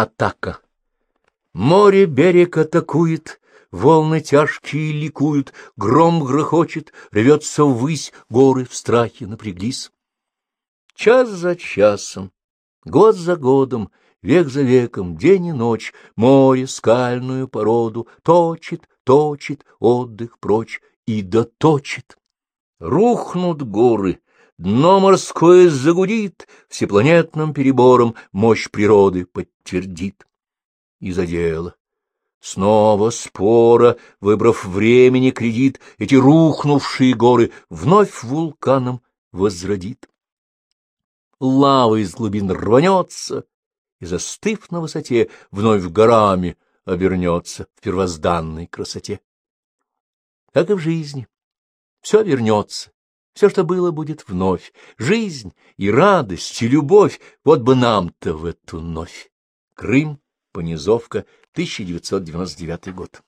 Атака. Море берег атакует, волны тяжкие ликуют, гром грохочет, рвется ввысь, горы в страхе напряглись. Час за часом, год за годом, век за веком, день и ночь, море скальную породу точит, точит, отдых прочь и доточит. Рухнут горы, дно морское загудит, всепланетным перебором мощь природы подтвердит. И задело. Снова спора, выбрав времени кредит, эти рухнувшие горы вновь вулканом возродит. Лава из глубин рванется, и, застыв на высоте, вновь горами обернется в первозданной красоте. Как и в жизни, все вернется, все, что было, будет вновь. Жизнь и радость, и любовь, вот бы нам-то в эту новь. Крым, Понизовка, 1999 год.